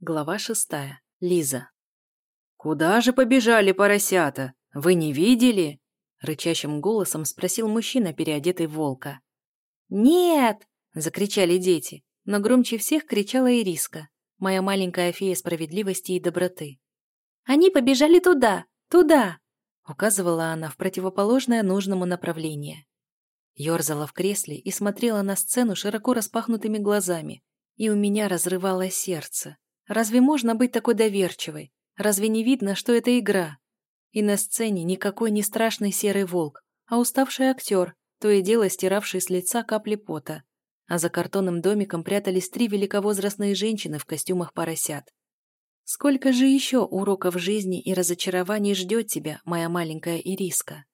Глава шестая. Лиза. «Куда же побежали поросята? Вы не видели?» Рычащим голосом спросил мужчина, переодетый в волка. «Нет!» – закричали дети, но громче всех кричала Ириска, моя маленькая фея справедливости и доброты. «Они побежали туда! Туда!» – указывала она в противоположное нужному направление. Ёрзала в кресле и смотрела на сцену широко распахнутыми глазами, и у меня разрывало сердце. Разве можно быть такой доверчивой? Разве не видно, что это игра? И на сцене никакой не страшный серый волк, а уставший актер, то и дело стиравший с лица капли пота. А за картонным домиком прятались три великовозрастные женщины в костюмах поросят. Сколько же еще уроков жизни и разочарований ждет тебя, моя маленькая Ириска?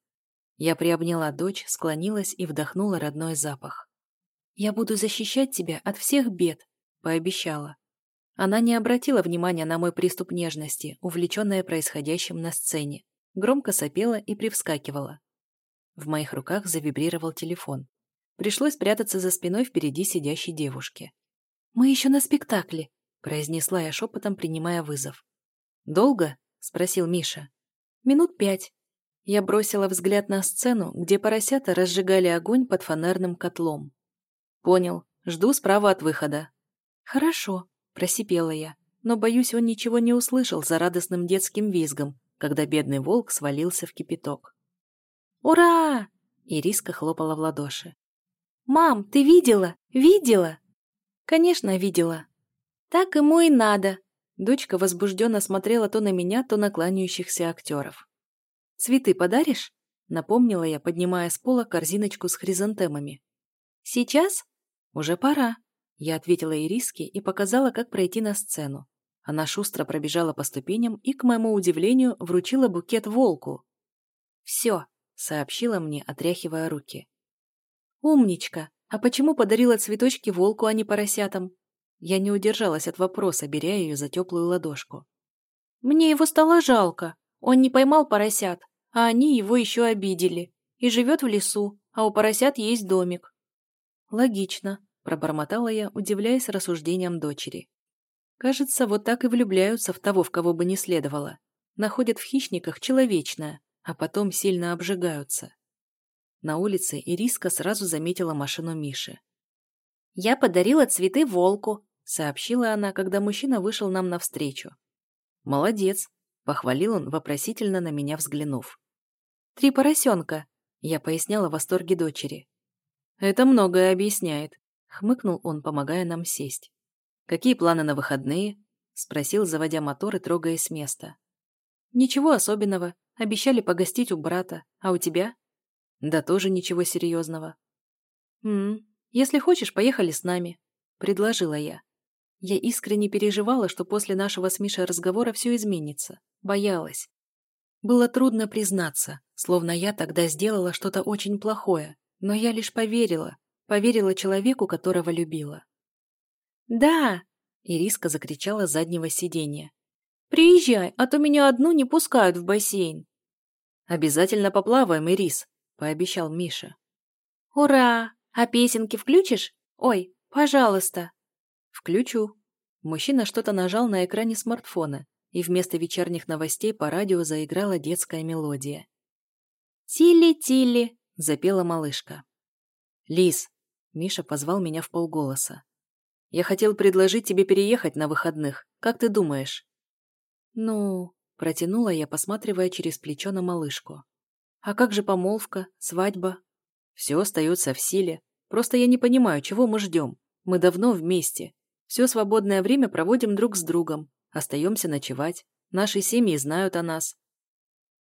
Я приобняла дочь, склонилась и вдохнула родной запах. «Я буду защищать тебя от всех бед», — пообещала. Она не обратила внимания на мой приступ нежности, увлеченная происходящим на сцене. Громко сопела и привскакивала. В моих руках завибрировал телефон. Пришлось прятаться за спиной впереди сидящей девушки. «Мы еще на спектакле», — произнесла я шепотом, принимая вызов. «Долго?» — спросил Миша. «Минут пять», я бросила взгляд на сцену, где поросята разжигали огонь под фонарным котлом. «Понял. Жду справа от выхода». «Хорошо», – просипела я, но, боюсь, он ничего не услышал за радостным детским визгом, когда бедный волк свалился в кипяток. «Ура!» – Ириска хлопала в ладоши. «Мам, ты видела? Видела?» «Конечно, видела». «Так ему и надо!» Дочка возбужденно смотрела то на меня, то на кланяющихся актеров. «Цветы подаришь?» — напомнила я, поднимая с пола корзиночку с хризантемами. «Сейчас?» «Уже пора», — я ответила Ириске и показала, как пройти на сцену. Она шустро пробежала по ступеням и, к моему удивлению, вручила букет волку. «Все», — сообщила мне, отряхивая руки. «Умничка! А почему подарила цветочки волку, а не поросятам?» Я не удержалась от вопроса, беря ее за теплую ладошку. «Мне его стало жалко», он не поймал поросят, а они его еще обидели. И живет в лесу, а у поросят есть домик. Логично, пробормотала я, удивляясь рассуждениям дочери. Кажется, вот так и влюбляются в того, в кого бы не следовало. Находят в хищниках человечное, а потом сильно обжигаются. На улице Ириска сразу заметила машину Миши. «Я подарила цветы волку», — сообщила она, когда мужчина вышел нам навстречу. «Молодец», Похвалил он, вопросительно на меня взглянув. «Три поросенка», — я поясняла в восторге дочери. «Это многое объясняет», — хмыкнул он, помогая нам сесть. «Какие планы на выходные?» — спросил, заводя мотор и трогаясь с места. «Ничего особенного. Обещали погостить у брата. А у тебя?» «Да тоже ничего серьезного». «М если хочешь, поехали с нами», — предложила я. Я искренне переживала, что после нашего с Мишей разговора все изменится. Боялась. Было трудно признаться, словно я тогда сделала что-то очень плохое, но я лишь поверила, поверила человеку, которого любила. «Да!» — Ириска закричала с заднего сиденья. «Приезжай, а то меня одну не пускают в бассейн». «Обязательно поплаваем, Ирис», — пообещал Миша. «Ура! А песенки включишь? Ой, пожалуйста!» «Включу». Мужчина что-то нажал на экране смартфона, и вместо вечерних новостей по радио заиграла детская мелодия. «Тилли-тилли!» — запела малышка. «Лис!» — Миша позвал меня в полголоса. «Я хотел предложить тебе переехать на выходных. Как ты думаешь?» «Ну...» — протянула я, посматривая через плечо на малышку. «А как же помолвка, свадьба?» «Все остается в силе. Просто я не понимаю, чего мы ждем. Мы давно вместе. Все свободное время проводим друг с другом, остаемся ночевать, наши семьи знают о нас.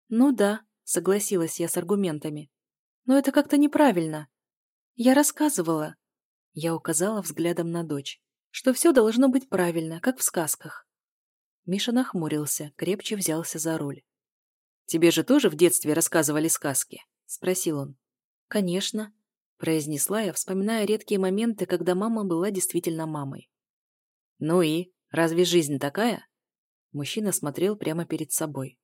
Ну да, согласилась я с аргументами. Но это как-то неправильно. Я рассказывала. Я указала взглядом на дочь, что все должно быть правильно, как в сказках. Миша нахмурился, крепче взялся за руль. «Тебе же тоже в детстве рассказывали сказки?» – спросил он. «Конечно», – произнесла я, вспоминая редкие моменты, когда мама была действительно мамой. «Ну и? Разве жизнь такая?» Мужчина смотрел прямо перед собой.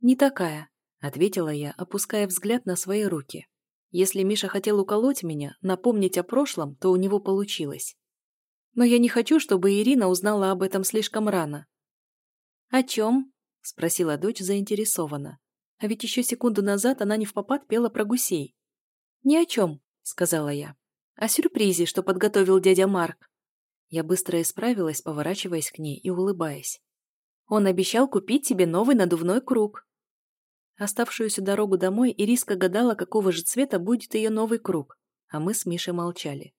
«Не такая», — ответила я, опуская взгляд на свои руки. Если Миша хотел уколоть меня, напомнить о прошлом, то у него получилось. Но я не хочу, чтобы Ирина узнала об этом слишком рано. «О чем?» – спросила дочь заинтересованно. А ведь еще секунду назад она не в попад пела про гусей. «Ни о чем», – сказала я. «О сюрпризе, что подготовил дядя Марк». Я быстро исправилась, поворачиваясь к ней и улыбаясь. «Он обещал купить тебе новый надувной круг». Оставшуюся дорогу домой Ириска гадала, какого же цвета будет ее новый круг, а мы с Мишей молчали.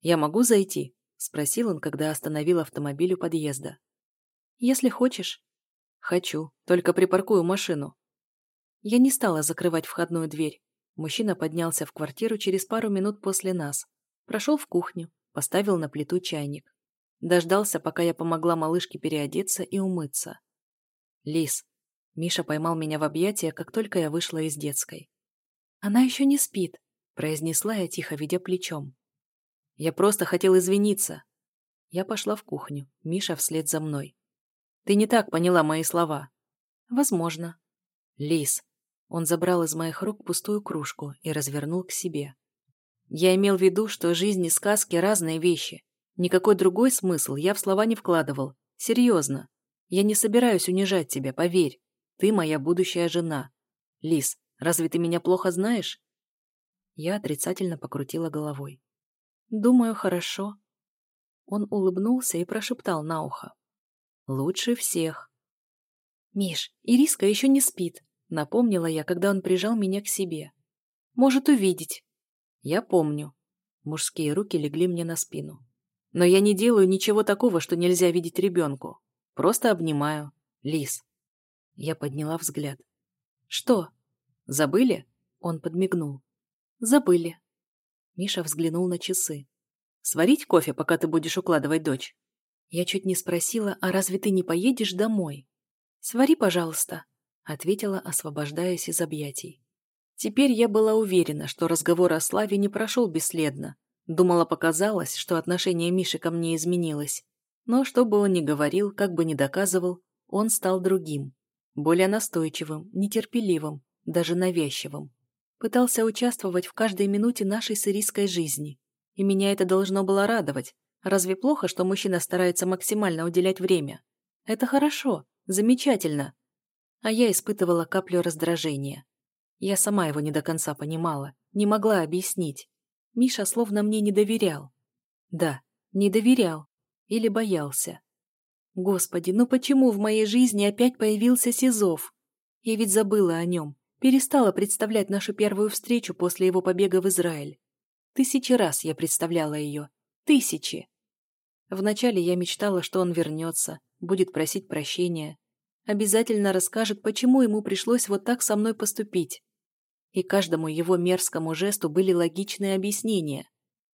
«Я могу зайти?» – спросил он, когда остановил автомобиль у подъезда. «Если хочешь». «Хочу, только припаркую машину». Я не стала закрывать входную дверь. Мужчина поднялся в квартиру через пару минут после нас. Прошел в кухню, поставил на плиту чайник. Дождался, пока я помогла малышке переодеться и умыться. «Лис». Миша поймал меня в объятия, как только я вышла из детской. «Она еще не спит», – произнесла я, тихо ведя плечом. Я просто хотел извиниться. Я пошла в кухню, Миша вслед за мной. Ты не так поняла мои слова. Возможно. Лис. Он забрал из моих рук пустую кружку и развернул к себе. Я имел в виду, что жизнь и сказки – разные вещи. Никакой другой смысл я в слова не вкладывал. Серьезно. Я не собираюсь унижать тебя, поверь. Ты моя будущая жена. Лис, разве ты меня плохо знаешь? Я отрицательно покрутила головой. «Думаю, хорошо». Он улыбнулся и прошептал на ухо. «Лучше всех». «Миш, Ириска еще не спит», — напомнила я, когда он прижал меня к себе. «Может увидеть». «Я помню». Мужские руки легли мне на спину. «Но я не делаю ничего такого, что нельзя видеть ребенку. Просто обнимаю. Лис». Я подняла взгляд. «Что? Забыли?» Он подмигнул. «Забыли». Миша взглянул на часы. «Сварить кофе, пока ты будешь укладывать дочь?» Я чуть не спросила, а разве ты не поедешь домой? «Свари, пожалуйста», — ответила, освобождаясь из объятий. Теперь я была уверена, что разговор о Славе не прошел бесследно. Думала, показалось, что отношение Миши ко мне изменилось. Но что бы он ни говорил, как бы ни доказывал, он стал другим. Более настойчивым, нетерпеливым, даже навязчивым пытался участвовать в каждой минуте нашей сирийской жизни. И меня это должно было радовать. Разве плохо, что мужчина старается максимально уделять время? Это хорошо, замечательно. А я испытывала каплю раздражения. Я сама его не до конца понимала, не могла объяснить. Миша словно мне не доверял. Да, не доверял. Или боялся. Господи, ну почему в моей жизни опять появился Сизов? Я ведь забыла о нем, Перестала представлять нашу первую встречу после его побега в Израиль. Тысячи раз я представляла ее. Тысячи. Вначале я мечтала, что он вернется, будет просить прощения, обязательно расскажет, почему ему пришлось вот так со мной поступить. И каждому его мерзкому жесту были логичные объяснения.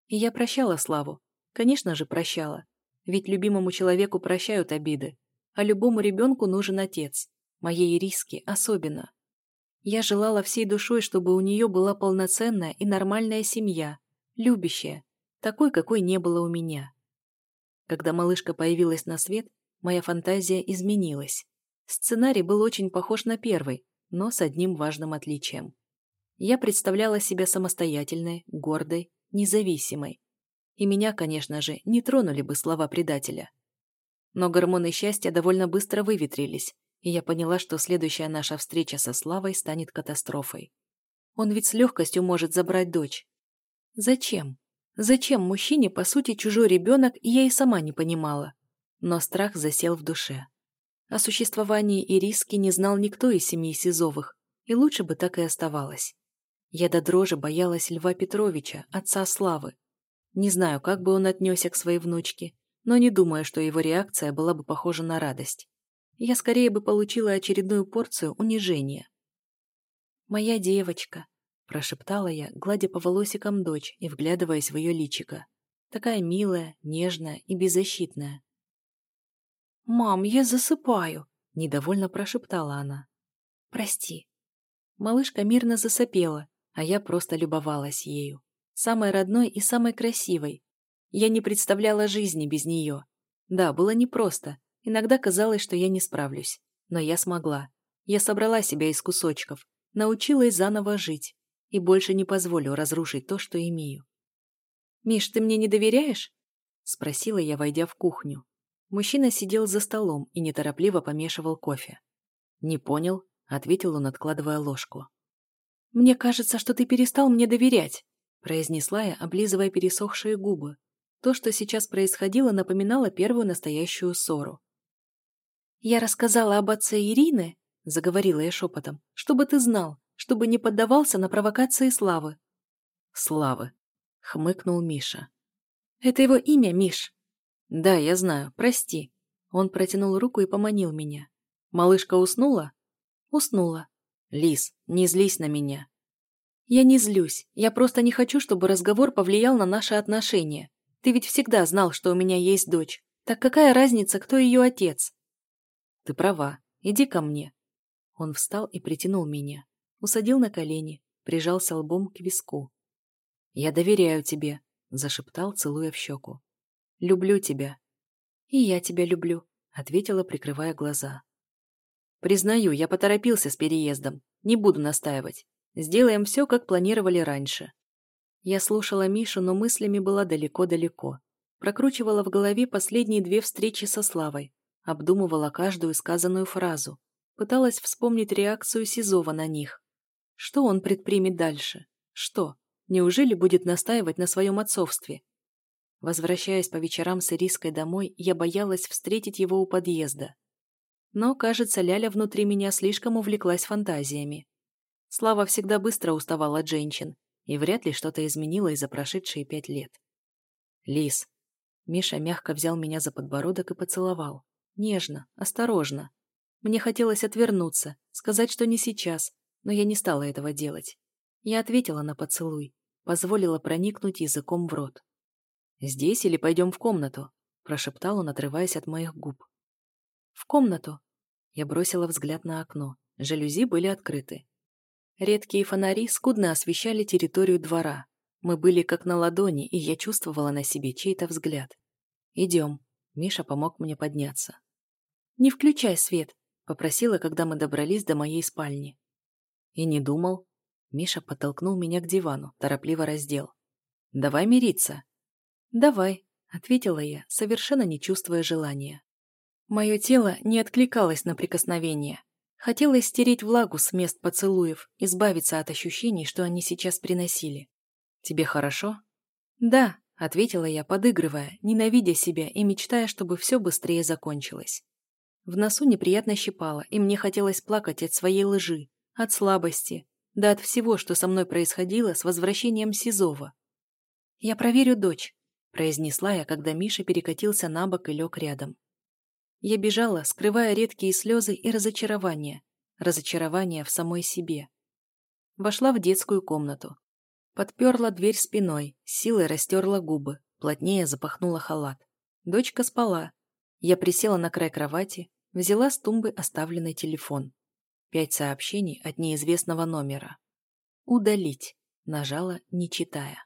И я прощала Славу. Конечно же, прощала. Ведь любимому человеку прощают обиды. А любому ребенку нужен отец. Моей Ириске особенно. Я желала всей душой, чтобы у нее была полноценная и нормальная семья, любящая, такой, какой не было у меня. Когда малышка появилась на свет, моя фантазия изменилась. Сценарий был очень похож на первый, но с одним важным отличием. Я представляла себя самостоятельной, гордой, независимой. И меня, конечно же, не тронули бы слова предателя. Но гормоны счастья довольно быстро выветрились, и я поняла, что следующая наша встреча со Славой станет катастрофой. Он ведь с легкостью может забрать дочь. Зачем? Зачем мужчине, по сути, чужой ребенок, я и сама не понимала. Но страх засел в душе. О существовании Ириски не знал никто из семьи Сизовых, и лучше бы так и оставалось. Я до дрожи боялась Льва Петровича, отца Славы. Не знаю, как бы он отнесся к своей внучке, но не думаю, что его реакция была бы похожа на радость я скорее бы получила очередную порцию унижения. «Моя девочка», – прошептала я, гладя по волосикам дочь и вглядываясь в ее личико. Такая милая, нежная и беззащитная. «Мам, я засыпаю», – недовольно прошептала она. «Прости». Малышка мирно засопела, а я просто любовалась ею. Самой родной и самой красивой. Я не представляла жизни без нее. Да, было непросто, Иногда казалось, что я не справлюсь. Но я смогла. Я собрала себя из кусочков, научилась заново жить и больше не позволю разрушить то, что имею. «Миш, ты мне не доверяешь?» — спросила я, войдя в кухню. Мужчина сидел за столом и неторопливо помешивал кофе. «Не понял», — ответил он, откладывая ложку. «Мне кажется, что ты перестал мне доверять», — произнесла я, облизывая пересохшие губы. То, что сейчас происходило, напоминало первую настоящую ссору. «Я рассказала об отце Ирины», — заговорила я шепотом, — «чтобы ты знал, чтобы не поддавался на провокации Славы». «Славы», — хмыкнул Миша. «Это его имя, Миш». «Да, я знаю, прости». Он протянул руку и поманил меня. «Малышка уснула?» «Уснула». «Лис, не злись на меня». «Я не злюсь. Я просто не хочу, чтобы разговор повлиял на наши отношения. Ты ведь всегда знал, что у меня есть дочь. Так какая разница, кто ее отец?» «Ты права. Иди ко мне». Он встал и притянул меня. Усадил на колени, прижался лбом к виску. «Я доверяю тебе», — зашептал, целуя в щеку. «Люблю тебя». «И я тебя люблю», — ответила, прикрывая глаза. «Признаю, я поторопился с переездом. Не буду настаивать. Сделаем все, как планировали раньше». Я слушала Мишу, но мыслями была далеко-далеко. Прокручивала в голове последние две встречи со Славой, Обдумывала каждую сказанную фразу. Пыталась вспомнить реакцию Сизова на них. Что он предпримет дальше? Что? Неужели будет настаивать на своем отцовстве? Возвращаясь по вечерам с Ириской домой, я боялась встретить его у подъезда. Но, кажется, Ляля внутри меня слишком увлеклась фантазиями. Слава всегда быстро уставала от женщин, и вряд ли что-то изменилось за прошедшие пять лет. «Лис». Миша мягко взял меня за подбородок и поцеловал. Нежно, осторожно. Мне хотелось отвернуться, сказать, что не сейчас, но я не стала этого делать. Я ответила на поцелуй, позволила проникнуть языком в рот. «Здесь или пойдем в комнату?» – прошептал он, отрываясь от моих губ. «В комнату». Я бросила взгляд на окно. Жалюзи были открыты. Редкие фонари скудно освещали территорию двора. Мы были как на ладони, и я чувствовала на себе чей-то взгляд. «Идем», Миша помог мне подняться. «Не включай свет», — попросила, когда мы добрались до моей спальни. И не думал. Миша подтолкнул меня к дивану, торопливо раздел. «Давай мириться». «Давай», — ответила я, совершенно не чувствуя желания. Мое тело не откликалось на прикосновение. Хотелось стереть влагу с мест поцелуев, избавиться от ощущений, что они сейчас приносили. «Тебе хорошо?» «Да», Ответила я, подыгрывая, ненавидя себя и мечтая, чтобы все быстрее закончилось. В носу неприятно щипало, и мне хотелось плакать от своей лжи, от слабости, да от всего, что со мной происходило с возвращением Сизова. «Я проверю дочь», — произнесла я, когда Миша перекатился на бок и лег рядом. Я бежала, скрывая редкие слезы и разочарование, разочарование в самой себе. Вошла в детскую комнату. Подперла дверь спиной, силой растерла губы, плотнее запахнула халат. Дочка спала. Я присела на край кровати, взяла с тумбы оставленный телефон. Пять сообщений от неизвестного номера. «Удалить», нажала, не читая.